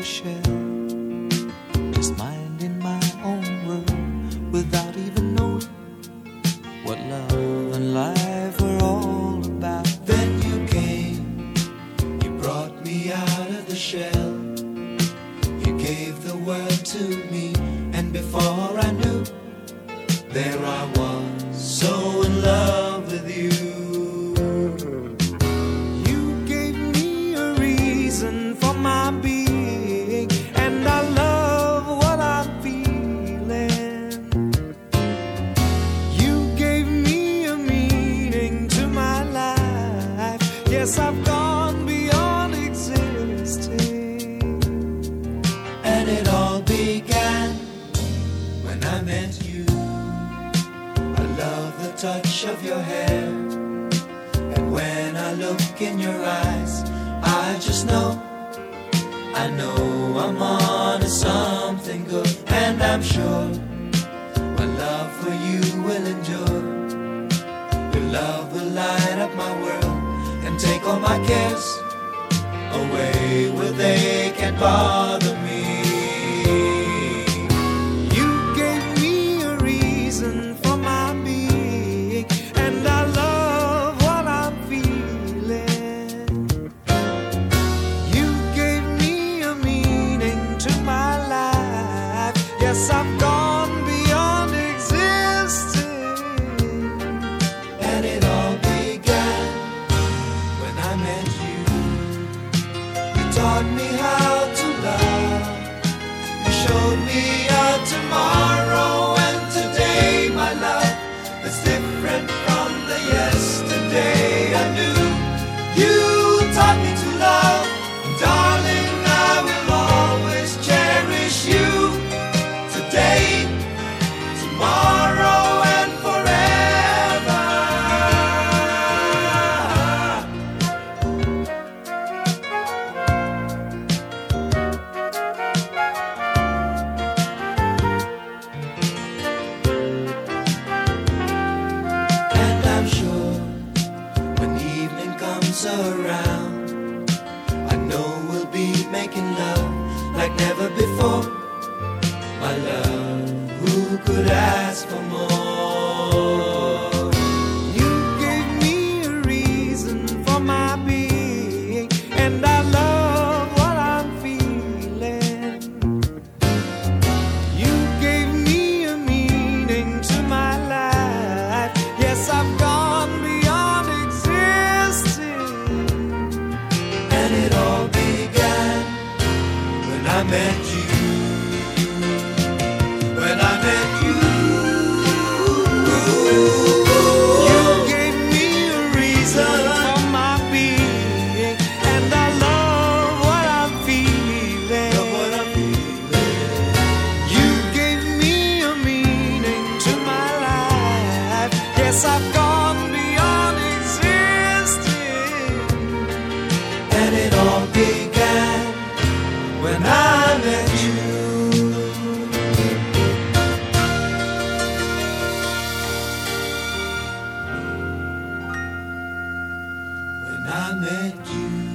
a shell, just minding my own world without even knowing what love and life were all about. Then you came, you brought me out of the shell. You gave the world to me, and before I knew, there I was, Yes, I've gone beyond existing. And it all began when I met you. I love the touch of your hair. And when I look in your eyes, I just know, I know I'm on to something good. And I'm sure my love for you will endure. Your love will light up my world and take all my cares away where they can't bother me. You gave me a reason for my being, and I love what I'm feeling. You gave me a meaning to my life. Yes, I've gone taught me how to love. You showed me a tomorrow met you.